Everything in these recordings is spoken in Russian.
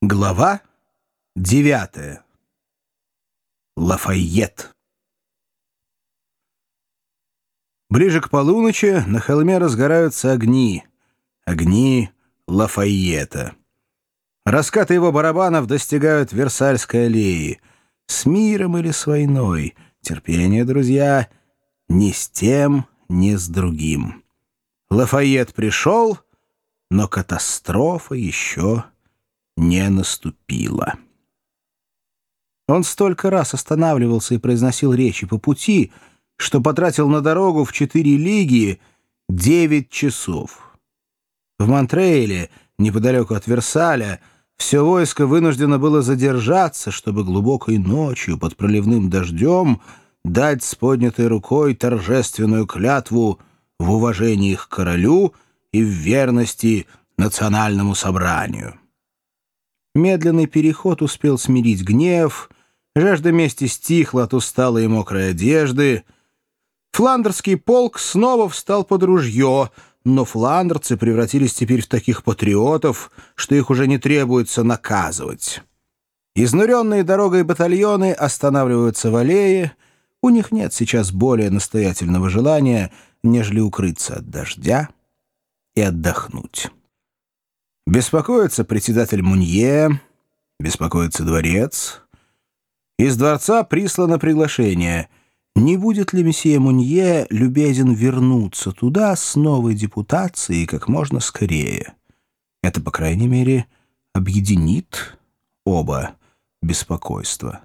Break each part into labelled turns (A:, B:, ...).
A: Глава девятая. Лафайет. Ближе к полуночи на холме разгораются огни. Огни Лафайета. Раскаты его барабанов достигают Версальской аллеи. С миром или с войной. Терпение, друзья, ни с тем, ни с другим. Лафайет пришел, но катастрофа еще не наступила. Он столько раз останавливался и произносил речи по пути, что потратил на дорогу в четыре лиги девять часов. В Монтрейле, неподалеку от Версаля, все войско вынуждено было задержаться, чтобы глубокой ночью под проливным дождем дать с поднятой рукой торжественную клятву в уважении к королю и в верности национальному собранию. Медленный переход успел смирить гнев, жажда мести стихла от усталой и мокрой одежды. Фландерский полк снова встал под ружье, но фландерцы превратились теперь в таких патриотов, что их уже не требуется наказывать. Изнуренные дорогой батальоны останавливаются в аллее, у них нет сейчас более настоятельного желания, нежели укрыться от дождя и отдохнуть. Беспокоится председатель Мунье, беспокоится дворец. Из дворца прислано приглашение. Не будет ли месье Мунье любезен вернуться туда с новой депутацией как можно скорее? Это, по крайней мере, объединит оба беспокойства.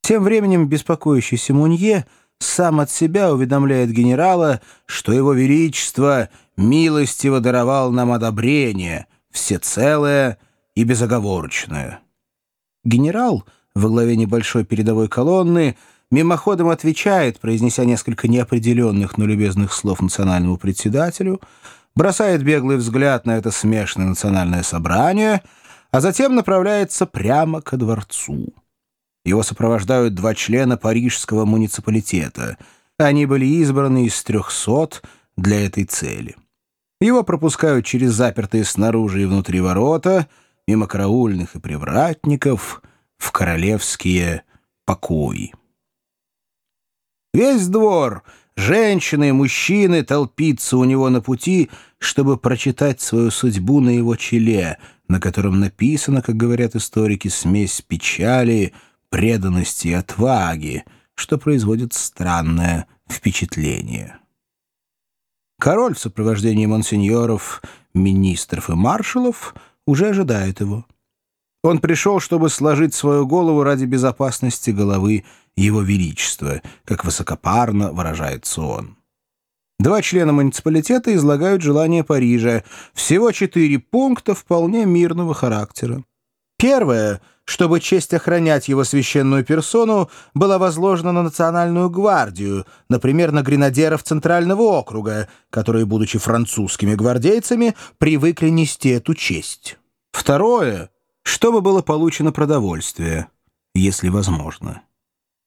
A: Тем временем беспокоящийся Мунье сам от себя уведомляет генерала, что его величество милостиво даровал нам одобрение, всецелое и безоговорочное. Генерал во главе небольшой передовой колонны мимоходом отвечает, произнеся несколько неопределенных, но любезных слов национальному председателю, бросает беглый взгляд на это смешное национальное собрание, а затем направляется прямо ко дворцу. Его сопровождают два члена парижского муниципалитета. Они были избраны из трехсот для этой цели. Его пропускают через запертые снаружи и внутри ворота, мимо караульных и привратников, в королевские покои. Весь двор, женщины и мужчины толпится у него на пути, чтобы прочитать свою судьбу на его челе, на котором написано, как говорят историки, смесь печали — преданности и отваги, что производит странное впечатление. Король в сопровождении монсеньоров, министров и маршалов уже ожидает его. Он пришел, чтобы сложить свою голову ради безопасности головы Его Величества, как высокопарно выражается он. Два члена муниципалитета излагают желание Парижа. Всего четыре пункта вполне мирного характера. Первое — чтобы честь охранять его священную персону была возложена на Национальную гвардию, например, на гренадеров Центрального округа, которые, будучи французскими гвардейцами, привыкли нести эту честь. Второе — чтобы было получено продовольствие, если возможно.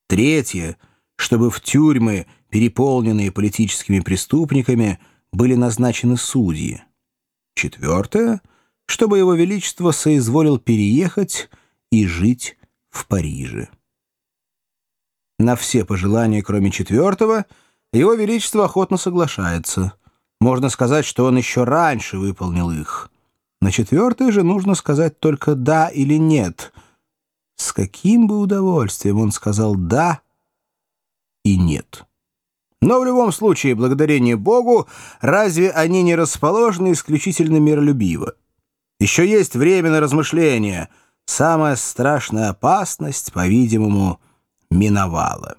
A: Третье — чтобы в тюрьмы, переполненные политическими преступниками, были назначены судьи. Четвертое — чтобы его величество соизволил переехать и жить в Париже. На все пожелания, кроме четвертого, его Величество охотно соглашается. Можно сказать, что он еще раньше выполнил их. На четвертое же нужно сказать только «да» или «нет». С каким бы удовольствием он сказал «да» и «нет». Но в любом случае, благодарение Богу, разве они не расположены исключительно миролюбиво? Еще есть время на размышления — самая страшная опасность, по-видимому, миновала.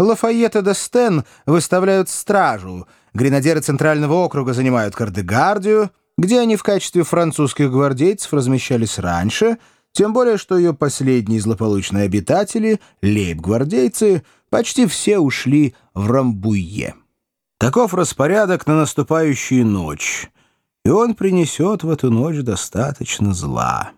A: Лафайет и Дестен выставляют стражу, гренадеры Центрального округа занимают Кардегардию, где они в качестве французских гвардейцев размещались раньше, тем более что ее последние злополучные обитатели, лейб-гвардейцы, почти все ушли в Рамбуе. Таков распорядок на наступающую ночь, и он принесет в эту ночь достаточно зла.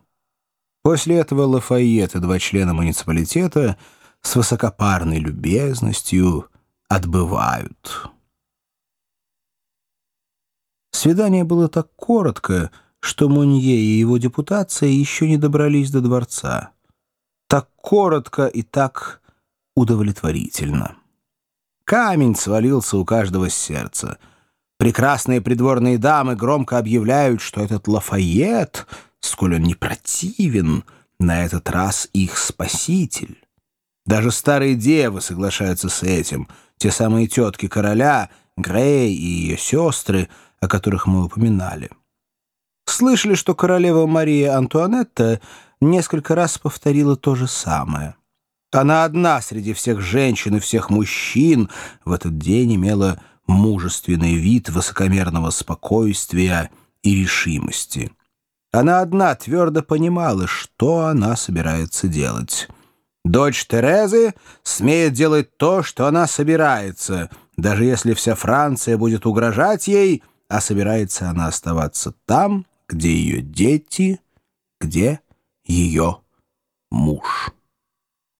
A: После этого Лафайет и два члена муниципалитета с высокопарной любезностью отбывают. Свидание было так коротко, что Мунье и его депутация еще не добрались до дворца. Так коротко и так удовлетворительно. Камень свалился у каждого с сердца. Прекрасные придворные дамы громко объявляют, что этот Лафайет, сколь он не противен, на этот раз их спаситель. Даже старые девы соглашаются с этим, те самые тетки короля, Грей и ее сестры, о которых мы упоминали. Слышали, что королева Мария Антуанетта несколько раз повторила то же самое. Она одна среди всех женщин и всех мужчин в этот день имела мужественный вид высокомерного спокойствия и решимости. Она одна твердо понимала, что она собирается делать. Дочь Терезы смеет делать то, что она собирается, даже если вся Франция будет угрожать ей, а собирается она оставаться там, где ее дети, где ее муж.